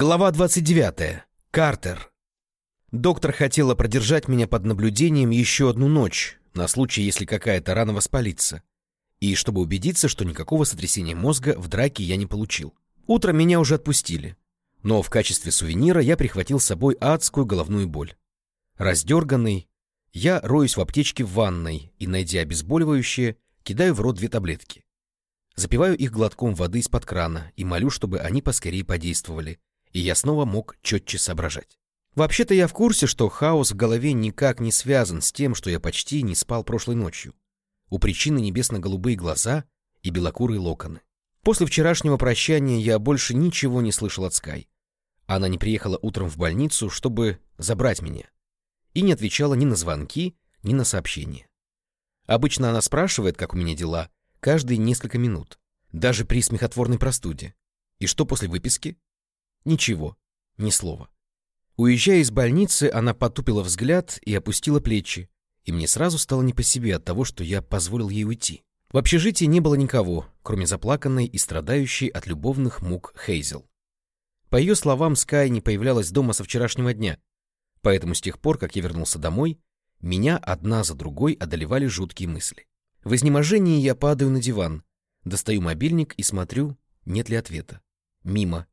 Глава 29. Картер. Доктор хотела продержать меня под наблюдением еще одну ночь, на случай, если какая-то рана воспалится, и чтобы убедиться, что никакого сотрясения мозга в драке я не получил. Утром меня уже отпустили, но в качестве сувенира я прихватил с собой адскую головную боль. Раздерганный, я роюсь в аптечке в ванной и, найдя обезболивающее, кидаю в рот две таблетки. Запиваю их глотком воды из-под крана и молю, чтобы они поскорее подействовали, и я снова мог четче соображать. Вообще-то я в курсе, что хаос в голове никак не связан с тем, что я почти не спал прошлой ночью. У причины небесно-голубые глаза и белокурые локоны. После вчерашнего прощания я больше ничего не слышал от Скай. Она не приехала утром в больницу, чтобы забрать меня. И не отвечала ни на звонки, ни на сообщения. Обычно она спрашивает, как у меня дела, каждые несколько минут, даже при смехотворной простуде. И что после выписки? Ничего, ни слова. Уезжая из больницы, она потупила взгляд и опустила плечи, и мне сразу стало не по себе от того, что я позволил ей уйти. В общежитии не было никого, кроме заплаканной и страдающей от любовных мук Хейзел. По ее словам, Скай не появлялась дома со вчерашнего дня, поэтому с тех пор, как я вернулся домой, меня одна за другой одолевали жуткие мысли. В изнеможении я падаю на диван, достаю мобильник и смотрю, нет ли ответа. Мимо.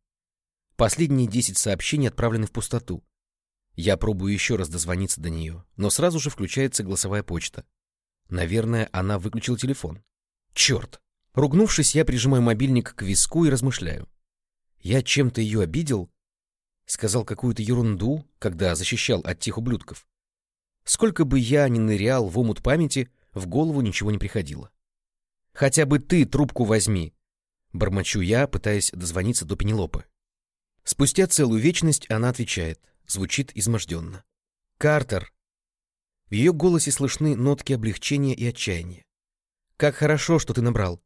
Последние десять сообщений отправлены в пустоту. Я пробую еще раз дозвониться до нее, но сразу же включается голосовая почта. Наверное, она выключила телефон. Черт! Ругнувшись, я прижимаю мобильник к виску и размышляю. Я чем-то ее обидел? Сказал какую-то ерунду, когда защищал от тех ублюдков. Сколько бы я ни нырял в омут памяти, в голову ничего не приходило. «Хотя бы ты трубку возьми!» Бормочу я, пытаясь дозвониться до Пенелопы. Спустя целую вечность она отвечает, звучит изможденно. «Картер!» В ее голосе слышны нотки облегчения и отчаяния. «Как хорошо, что ты набрал.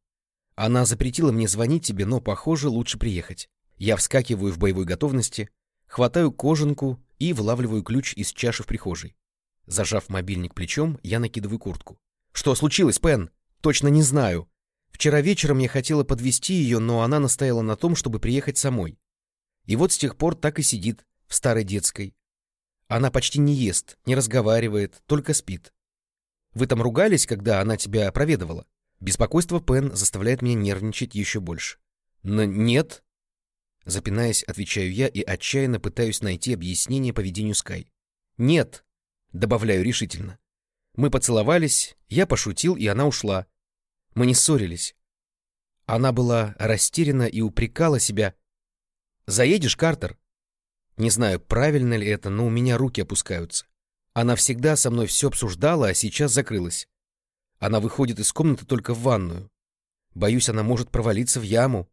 Она запретила мне звонить тебе, но, похоже, лучше приехать. Я вскакиваю в боевой готовности, хватаю кожанку и вылавливаю ключ из чаши в прихожей. Зажав мобильник плечом, я накидываю куртку. «Что случилось, Пен? Точно не знаю. Вчера вечером я хотела подвести ее, но она настояла на том, чтобы приехать самой. И вот с тех пор так и сидит в старой детской. Она почти не ест, не разговаривает, только спит. Вы там ругались, когда она тебя проведывала? Беспокойство Пен заставляет меня нервничать еще больше. Но нет. Запинаясь, отвечаю я и отчаянно пытаюсь найти объяснение поведению Скай. Нет, добавляю решительно. Мы поцеловались, я пошутил, и она ушла. Мы не ссорились. Она была растеряна и упрекала себя, Заедешь, Картер? Не знаю, правильно ли это, но у меня руки опускаются. Она всегда со мной все обсуждала, а сейчас закрылась. Она выходит из комнаты только в ванную. Боюсь, она может провалиться в яму.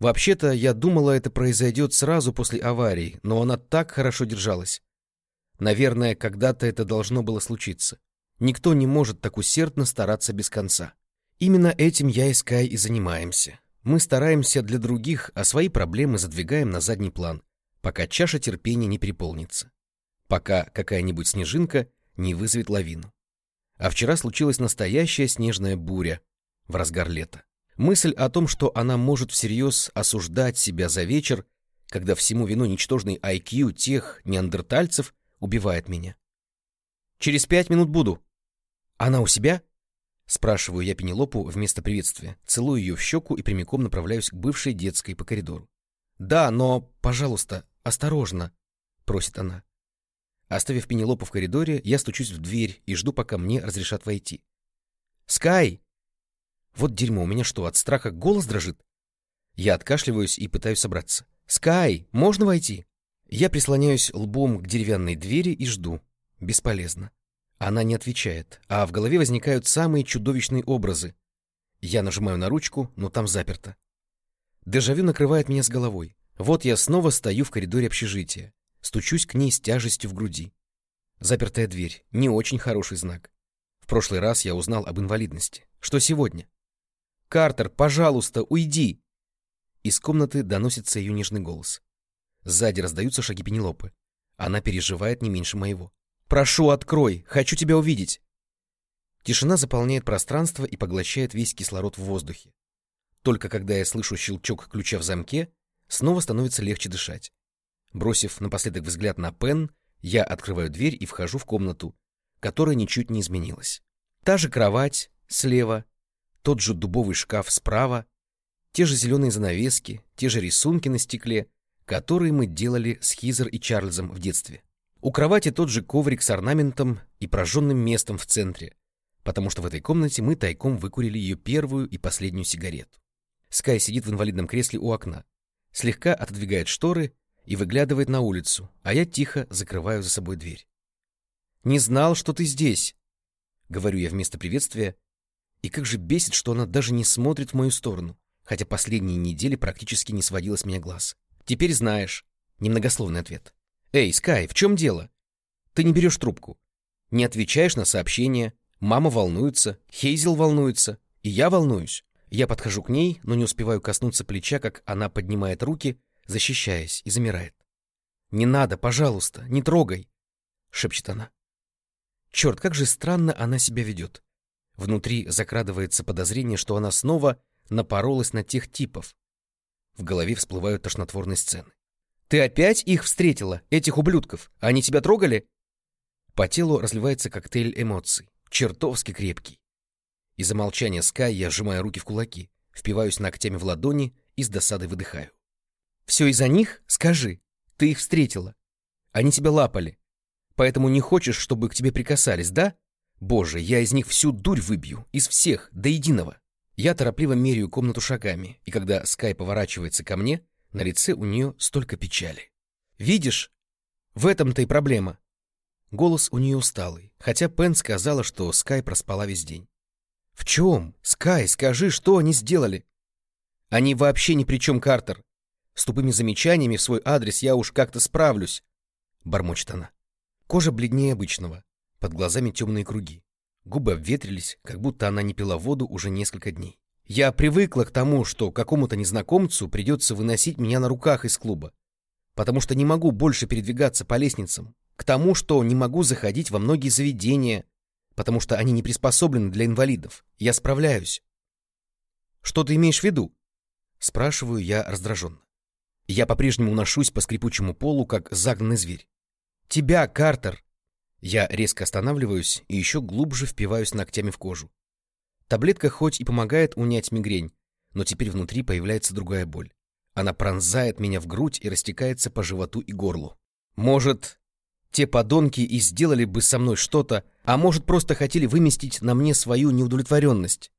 Вообще-то, я думала, это произойдет сразу после аварии, но она так хорошо держалась. Наверное, когда-то это должно было случиться. Никто не может так усердно стараться без конца. Именно этим я и Скай и занимаемся. Мы стараемся для других, а свои проблемы задвигаем на задний план, пока чаша терпения не переполнится, пока какая-нибудь снежинка не вызовет лавину. А вчера случилась настоящая снежная буря в разгар лета. Мысль о том, что она может всерьез осуждать себя за вечер, когда всему вину ничтожный IQ тех неандертальцев, убивает меня. «Через пять минут буду». «Она у себя?» Спрашиваю я Пенелопу вместо приветствия, целую ее в щеку и прямиком направляюсь к бывшей детской по коридору. «Да, но, пожалуйста, осторожно», — просит она. Оставив Пенелопу в коридоре, я стучусь в дверь и жду, пока мне разрешат войти. «Скай!» Вот дерьмо, у меня что, от страха голос дрожит? Я откашливаюсь и пытаюсь собраться. «Скай, можно войти?» Я прислоняюсь лбом к деревянной двери и жду. Бесполезно. Она не отвечает, а в голове возникают самые чудовищные образы. Я нажимаю на ручку, но там заперто. Дежавю накрывает меня с головой. Вот я снова стою в коридоре общежития. Стучусь к ней с тяжестью в груди. Запертая дверь. Не очень хороший знак. В прошлый раз я узнал об инвалидности. Что сегодня? «Картер, пожалуйста, уйди!» Из комнаты доносится ее нежный голос. Сзади раздаются шаги Пенелопы. Она переживает не меньше моего. Прошу, открой! Хочу тебя увидеть!» Тишина заполняет пространство и поглощает весь кислород в воздухе. Только когда я слышу щелчок ключа в замке, Снова становится легче дышать. Бросив напоследок взгляд на Пен, я открываю дверь и вхожу в комнату, которая ничуть не изменилась. Та же кровать слева, тот же дубовый шкаф справа, те же зеленые занавески, те же рисунки на стекле, которые мы делали с Хизер и Чарльзом в детстве. У кровати тот же коврик с орнаментом и прожженным местом в центре, потому что в этой комнате мы тайком выкурили ее первую и последнюю сигарету. Скай сидит в инвалидном кресле у окна, слегка отодвигает шторы и выглядывает на улицу, а я тихо закрываю за собой дверь. «Не знал, что ты здесь!» — говорю я вместо приветствия, и как же бесит, что она даже не смотрит в мою сторону, хотя последние недели практически не сводила с меня глаз. «Теперь знаешь», — немногословный ответ. «Эй, Скай, в чем дело? Ты не берешь трубку. Не отвечаешь на сообщения. Мама волнуется, Хейзел волнуется, и я волнуюсь. Я подхожу к ней, но не успеваю коснуться плеча, как она поднимает руки, защищаясь, и замирает. «Не надо, пожалуйста, не трогай!» — шепчет она. Черт, как же странно она себя ведет. Внутри закрадывается подозрение, что она снова напоролась на тех типов. В голове всплывают тошнотворные сцены. Ты опять их встретила, этих ублюдков? Они тебя трогали? По телу разливается коктейль эмоций, чертовски крепкий. Из-за молчания Скай я сжимаю руки в кулаки, впиваюсь ногтями в ладони и с досадой выдыхаю. Все из-за них? Скажи. Ты их встретила. Они тебя лапали. Поэтому не хочешь, чтобы к тебе прикасались, да? Боже, я из них всю дурь выбью, из всех, до единого. Я торопливо меряю комнату шагами, и когда Скай поворачивается ко мне, на лице у нее столько печали. «Видишь? В этом-то и проблема». Голос у нее усталый, хотя Пен сказала, что Скай проспала весь день. «В чем? Скай, скажи, что они сделали?» «Они вообще ни при чем, Картер. С тупыми замечаниями в свой адрес я уж как-то справлюсь», — бормочет она. Кожа бледнее обычного, под глазами темные круги. Губы обветрились, как будто она не пила воду уже несколько дней. Я привыкла к тому, что какому-то незнакомцу придется выносить меня на руках из клуба, потому что не могу больше передвигаться по лестницам, к тому, что не могу заходить во многие заведения, потому что они не приспособлены для инвалидов. Я справляюсь. Что ты имеешь в виду? Спрашиваю я раздраженно. Я по-прежнему уношусь по скрипучему полу, как загнанный зверь. Тебя, Картер! Я резко останавливаюсь и еще глубже впиваюсь ногтями в кожу. Таблетка хоть и помогает унять мигрень, но теперь внутри появляется другая боль. Она пронзает меня в грудь и растекается по животу и горлу. Может, те подонки и сделали бы со мной что-то, а может, просто хотели выместить на мне свою неудовлетворенность.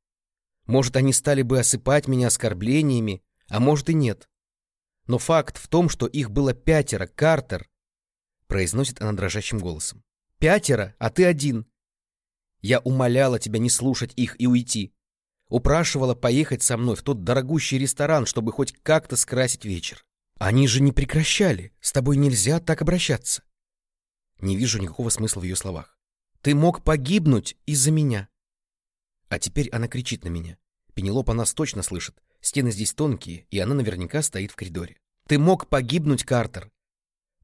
Может, они стали бы осыпать меня оскорблениями, а может и нет. Но факт в том, что их было пятеро, Картер, произносит она дрожащим голосом. Пятеро, а ты один. Я умоляла тебя не слушать их и уйти. Упрашивала поехать со мной в тот дорогущий ресторан, чтобы хоть как-то скрасить вечер. Они же не прекращали. С тобой нельзя так обращаться. Не вижу никакого смысла в ее словах. Ты мог погибнуть из-за меня. А теперь она кричит на меня. Пенелопа нас точно слышит. Стены здесь тонкие, и она наверняка стоит в коридоре. Ты мог погибнуть, Картер.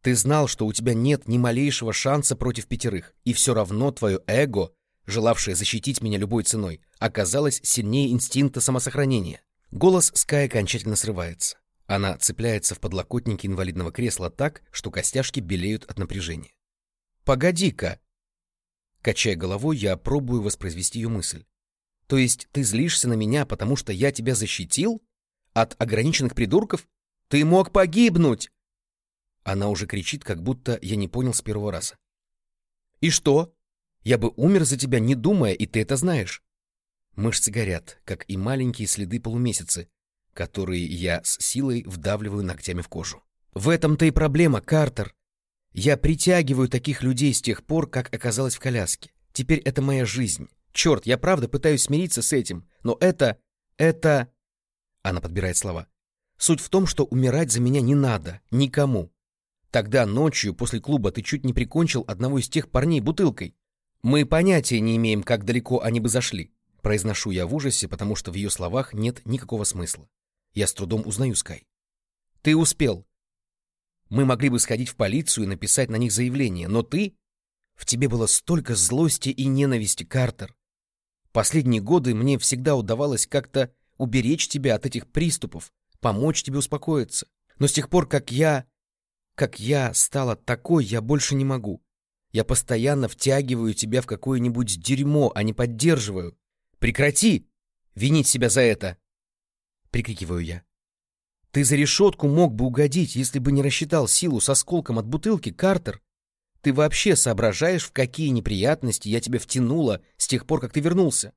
Ты знал, что у тебя нет ни малейшего шанса против пятерых, и все равно твое эго желавшая защитить меня любой ценой, оказалась сильнее инстинкта самосохранения. Голос Скай окончательно срывается. Она цепляется в подлокотнике инвалидного кресла так, что костяшки белеют от напряжения. «Погоди-ка!» Качая головой, я пробую воспроизвести ее мысль. «То есть ты злишься на меня, потому что я тебя защитил? От ограниченных придурков? Ты мог погибнуть!» Она уже кричит, как будто я не понял с первого раза. «И что? Я бы умер за тебя, не думая, и ты это знаешь. Мышцы горят, как и маленькие следы полумесяцы, которые я с силой вдавливаю ногтями в кожу. В этом-то и проблема, Картер. Я притягиваю таких людей с тех пор, как оказалась в коляске. Теперь это моя жизнь. Черт, я правда пытаюсь смириться с этим, но это... это... Она подбирает слова. Суть в том, что умирать за меня не надо, никому. Тогда ночью после клуба ты чуть не прикончил одного из тех парней бутылкой. Мы понятия не имеем, как далеко они бы зашли. Произношу я в ужасе, потому что в ее словах нет никакого смысла. Я с трудом узнаю Скай. Ты успел. Мы могли бы сходить в полицию и написать на них заявление, но ты... В тебе было столько злости и ненависти, Картер. Последние годы мне всегда удавалось как-то уберечь тебя от этих приступов, помочь тебе успокоиться. Но с тех пор, как я... Как я стала такой, я больше не могу. Я постоянно втягиваю тебя в какое-нибудь дерьмо, а не поддерживаю. Прекрати винить себя за это!» Прикрикиваю я. «Ты за решетку мог бы угодить, если бы не рассчитал силу с осколком от бутылки, Картер. Ты вообще соображаешь, в какие неприятности я тебя втянула с тех пор, как ты вернулся?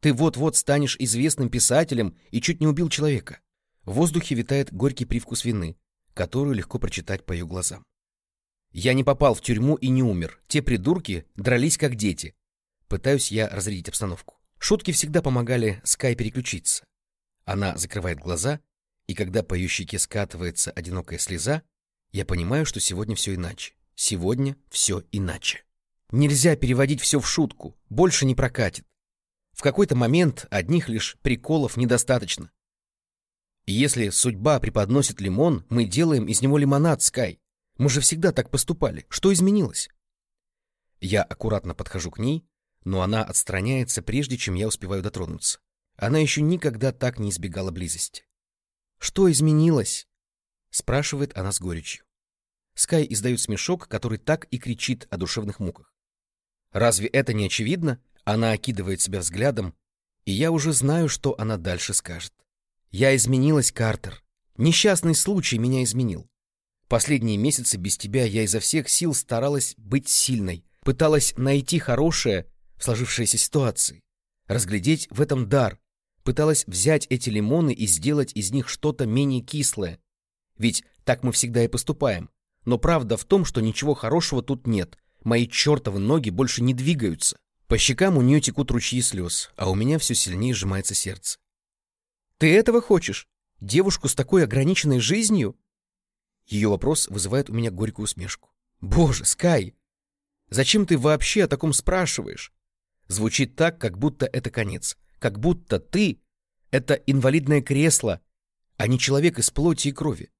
Ты вот-вот станешь известным писателем и чуть не убил человека». В воздухе витает горький привкус вины, которую легко прочитать по ее глазам. Я не попал в тюрьму и не умер. Те придурки дрались как дети. Пытаюсь я разрядить обстановку. Шутки всегда помогали Скай переключиться. Она закрывает глаза, и когда по ее щеке скатывается одинокая слеза, я понимаю, что сегодня все иначе. Сегодня все иначе. Нельзя переводить все в шутку, больше не прокатит. В какой-то момент одних лишь приколов недостаточно. И если судьба преподносит лимон, мы делаем из него лимонад, Скай. Мы же всегда так поступали. Что изменилось? Я аккуратно подхожу к ней, но она отстраняется, прежде чем я успеваю дотронуться. Она еще никогда так не избегала близости. «Что изменилось?» — спрашивает она с горечью. Скай издает смешок, который так и кричит о душевных муках. «Разве это не очевидно?» Она окидывает себя взглядом, и я уже знаю, что она дальше скажет. «Я изменилась, Картер. Несчастный случай меня изменил. Последние месяцы без тебя я изо всех сил старалась быть сильной, пыталась найти хорошее в сложившейся ситуации, разглядеть в этом дар, пыталась взять эти лимоны и сделать из них что-то менее кислое. Ведь так мы всегда и поступаем. Но правда в том, что ничего хорошего тут нет. Мои чертовы ноги больше не двигаются. По щекам у нее текут ручьи слез, а у меня все сильнее сжимается сердце. «Ты этого хочешь? Девушку с такой ограниченной жизнью?» Ее вопрос вызывает у меня горькую усмешку. «Боже, Скай! Зачем ты вообще о таком спрашиваешь?» Звучит так, как будто это конец. Как будто ты — это инвалидное кресло, а не человек из плоти и крови.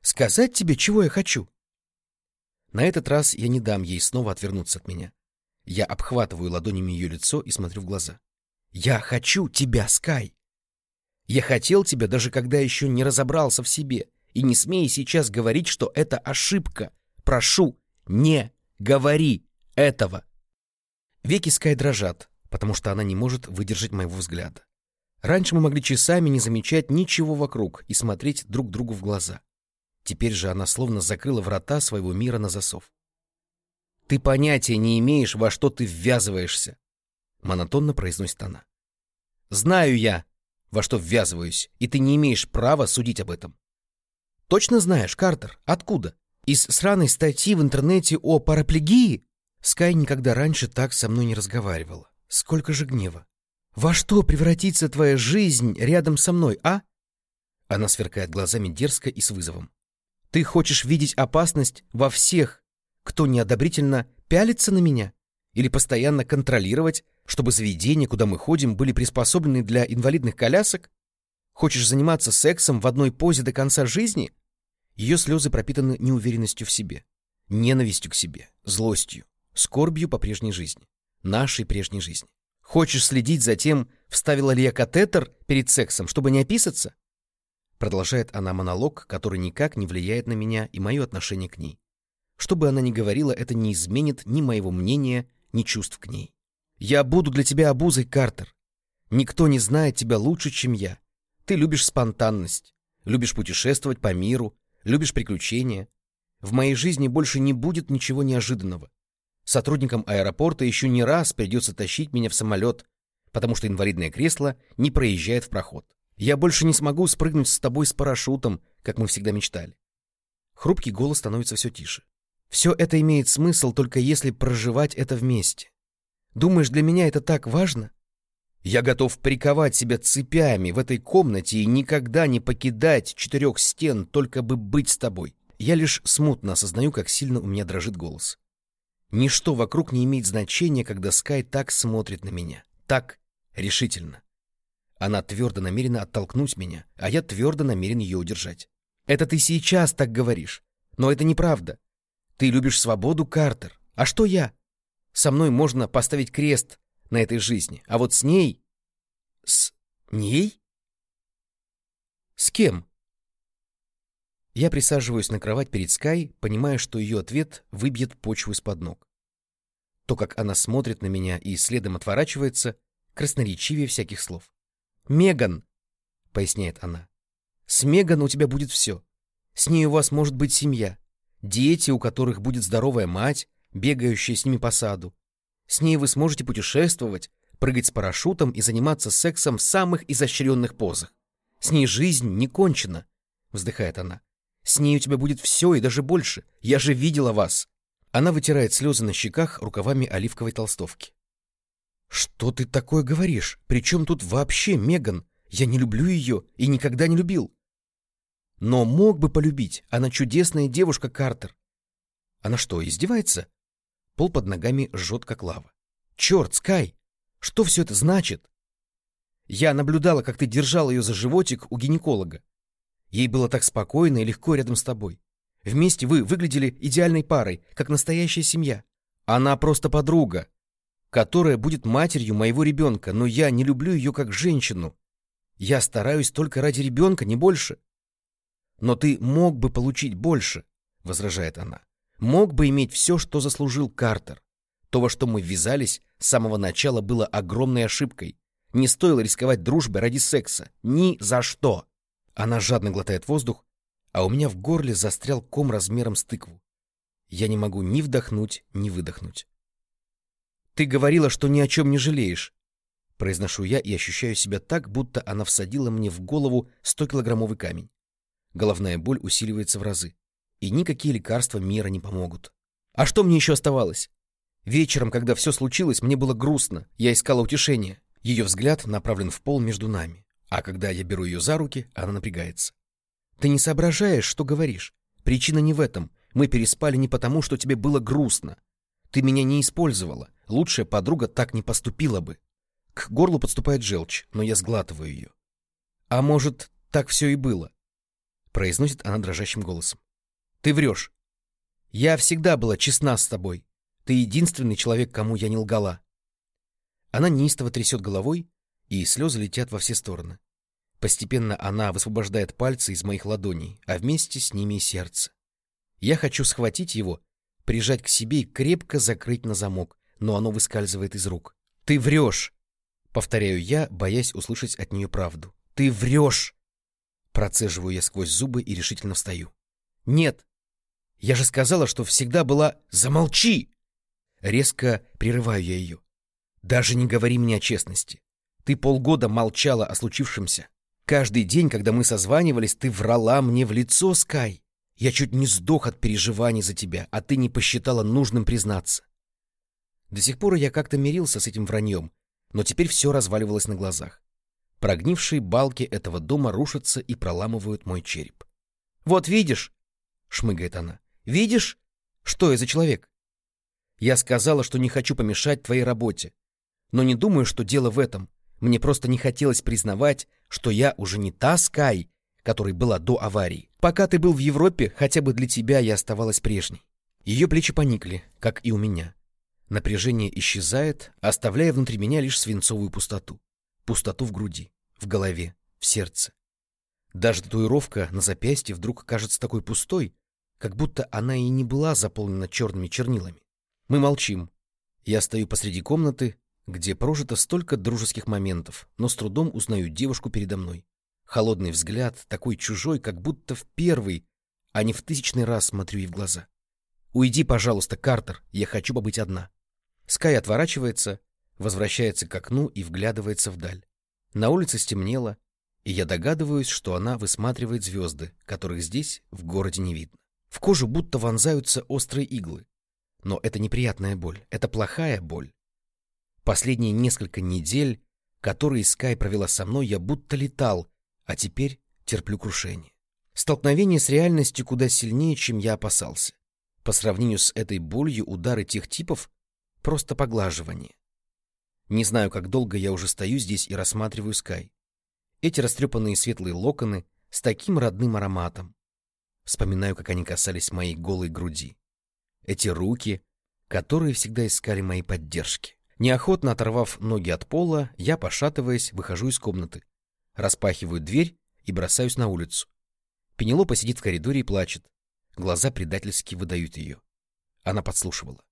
Сказать тебе, чего я хочу? На этот раз я не дам ей снова отвернуться от меня. Я обхватываю ладонями ее лицо и смотрю в глаза. «Я хочу тебя, Скай! Я хотел тебя, даже когда еще не разобрался в себе. И не смей сейчас говорить, что это ошибка. Прошу, не говори этого. Веки Скай дрожат, потому что она не может выдержать моего взгляда. Раньше мы могли часами не замечать ничего вокруг и смотреть друг другу в глаза. Теперь же она словно закрыла врата своего мира на засов. «Ты понятия не имеешь, во что ты ввязываешься», — монотонно произносит она. «Знаю я, во что ввязываюсь, и ты не имеешь права судить об этом. Точно знаешь, Картер? Откуда? Из сраной статьи в интернете о параплегии? Скай никогда раньше так со мной не разговаривала. Сколько же гнева. Во что превратится твоя жизнь рядом со мной, а? Она сверкает глазами дерзко и с вызовом. Ты хочешь видеть опасность во всех, кто неодобрительно пялится на меня? Или постоянно контролировать, чтобы заведения, куда мы ходим, были приспособлены для инвалидных колясок? Хочешь заниматься сексом в одной позе до конца жизни? Ее слезы пропитаны неуверенностью в себе, ненавистью к себе, злостью, скорбью по прежней жизни, нашей прежней жизни. Хочешь следить за тем, вставила ли я катетер перед сексом, чтобы не описаться? Продолжает она монолог, который никак не влияет на меня и мое отношение к ней. Что бы она ни говорила, это не изменит ни моего мнения, ни чувств к ней. Я буду для тебя обузой, Картер. Никто не знает тебя лучше, чем я. Ты любишь спонтанность, любишь путешествовать по миру, любишь приключения. В моей жизни больше не будет ничего неожиданного. Сотрудникам аэропорта еще не раз придется тащить меня в самолет, потому что инвалидное кресло не проезжает в проход. Я больше не смогу спрыгнуть с тобой с парашютом, как мы всегда мечтали. Хрупкий голос становится все тише. Все это имеет смысл только если проживать это вместе. Думаешь, для меня это так важно? Я готов приковать себя цепями в этой комнате и никогда не покидать четырех стен, только бы быть с тобой. Я лишь смутно осознаю, как сильно у меня дрожит голос. Ничто вокруг не имеет значения, когда Скай так смотрит на меня. Так решительно. Она твердо намерена оттолкнуть меня, а я твердо намерен ее удержать. Это ты сейчас так говоришь. Но это неправда. Ты любишь свободу, Картер. А что я? Со мной можно поставить крест, на этой жизни. А вот с ней... С ней? С кем? Я присаживаюсь на кровать перед Скай, понимая, что ее ответ выбьет почву из-под ног. То, как она смотрит на меня и следом отворачивается, красноречивее всяких слов. «Меган!» — поясняет она. «С Меган у тебя будет все. С ней у вас может быть семья, дети, у которых будет здоровая мать, бегающая с ними по саду. С ней вы сможете путешествовать, прыгать с парашютом и заниматься сексом в самых изощренных позах. С ней жизнь не кончена, — вздыхает она. С ней у тебя будет все и даже больше. Я же видела вас. Она вытирает слезы на щеках рукавами оливковой толстовки. «Что ты такое говоришь? Причем тут вообще Меган? Я не люблю ее и никогда не любил». «Но мог бы полюбить. Она чудесная девушка, Картер». «Она что, издевается?» Пол под ногами жжет, как лава. «Черт, Скай! Что все это значит?» «Я наблюдала, как ты держал ее за животик у гинеколога. Ей было так спокойно и легко рядом с тобой. Вместе вы выглядели идеальной парой, как настоящая семья. Она просто подруга, которая будет матерью моего ребенка, но я не люблю ее как женщину. Я стараюсь только ради ребенка, не больше. Но ты мог бы получить больше, возражает она. Мог бы иметь все, что заслужил Картер. То, во что мы ввязались, с самого начала было огромной ошибкой. Не стоило рисковать дружбой ради секса. Ни за что. Она жадно глотает воздух, а у меня в горле застрял ком размером с тыкву. Я не могу ни вдохнуть, ни выдохнуть. «Ты говорила, что ни о чем не жалеешь», — произношу я и ощущаю себя так, будто она всадила мне в голову 100-килограммовый камень. Головная боль усиливается в разы, и никакие лекарства мира не помогут. А что мне еще оставалось? Вечером, когда все случилось, мне было грустно, я искала утешения. Ее взгляд направлен в пол между нами, а когда я беру ее за руки, она напрягается. Ты не соображаешь, что говоришь. Причина не в этом. Мы переспали не потому, что тебе было грустно. Ты меня не использовала. Лучшая подруга так не поступила бы. К горлу подступает желчь, но я сглатываю ее. А может, так все и было? Произносит она дрожащим голосом. Ты врешь. Я всегда была честна с тобой. Ты единственный человек, кому я не лгала. Она неистово трясет головой, и слезы летят во все стороны. Постепенно она высвобождает пальцы из моих ладоней, а вместе с ними и сердце. Я хочу схватить его, прижать к себе и крепко закрыть на замок, но оно выскальзывает из рук. «Ты врешь!» — повторяю я, боясь услышать от нее правду. «Ты врешь!» Процеживаю я сквозь зубы и решительно встаю. «Нет! Я же сказала, что всегда была... Замолчи!» Резко прерываю я ее. «Даже не говори мне о честности. Ты полгода молчала о случившемся. Каждый день, когда мы созванивались, ты врала мне в лицо, Скай. Я чуть не сдох от переживаний за тебя, а ты не посчитала нужным признаться. До сих пор я как-то мирился с этим враньем, но теперь все разваливалось на глазах. Прогнившие балки этого дома рушатся и проламывают мой череп. «Вот видишь!» — шмыгает она. «Видишь, что я за человек? Я сказала, что не хочу помешать твоей работе, но не думаю, что дело в этом. Мне просто не хотелось признавать, что я уже не та Скай, которой была до аварии. Пока ты был в Европе, хотя бы для тебя я оставалась прежней. Ее плечи поникли, как и у меня. Напряжение исчезает, оставляя внутри меня лишь свинцовую пустоту. Пустоту в груди, в голове, в сердце. Даже татуировка на запястье вдруг кажется такой пустой, как будто она и не была заполнена черными чернилами. Мы молчим. Я стою посреди комнаты, где прожито столько дружеских моментов, но с трудом узнаю девушку передо мной. Холодный взгляд, такой чужой, как будто в первый, а не в тысячный раз смотрю ей в глаза. «Уйди, пожалуйста, Картер, я хочу побыть одна». Скай отворачивается, возвращается к окну и вглядывается вдаль. На улице стемнело, и я догадываюсь, что она высматривает звезды, которых здесь, в городе, не видно. В кожу будто вонзаются острые иглы. Но это неприятная боль, это плохая боль. Последние несколько недель, которые Скай провела со мной, я будто летал, а теперь терплю крушение. Столкновение с реальностью куда сильнее, чем я опасался. По сравнению с этой болью удары тех типов — просто поглаживание. Не знаю, как долго я уже стою здесь и рассматриваю Скай. Эти растрепанные светлые локоны с таким родным ароматом. Вспоминаю, как они касались моей голой груди. Эти руки, которые всегда искали моей поддержки. Неохотно оторвав ноги от пола, я, пошатываясь, выхожу из комнаты, распахиваю дверь и бросаюсь на улицу. Пенелопа сидит в коридоре и плачет. Глаза предательски выдают ее. Она подслушивала.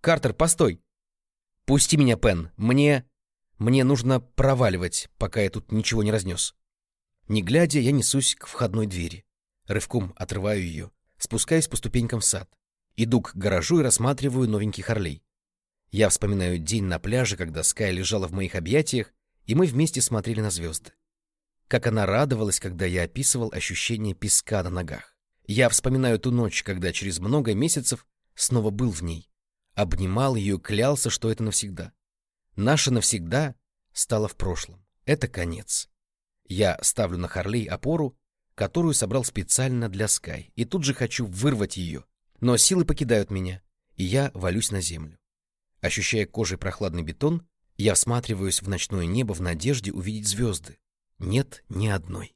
«Картер, постой!» «Пусти меня, Пен. Мне... Мне нужно проваливать, пока я тут ничего не разнес». Не глядя, я несусь к входной двери. Рывком отрываю ее, спускаюсь по ступенькам в сад. Иду к гаражу и рассматриваю новенький Харлей. Я вспоминаю день на пляже, когда Скай лежала в моих объятиях, и мы вместе смотрели на звезды. Как она радовалась, когда я описывал ощущение песка на ногах. Я вспоминаю ту ночь, когда через много месяцев снова был в ней. Обнимал ее клялся, что это навсегда. Наше навсегда стало в прошлом. Это конец. Я ставлю на Харлей опору, которую собрал специально для Скай, и тут же хочу вырвать ее. Но силы покидают меня, и я валюсь на землю. Ощущая кожей прохладный бетон, я всматриваюсь в ночное небо в надежде увидеть звезды. Нет ни одной.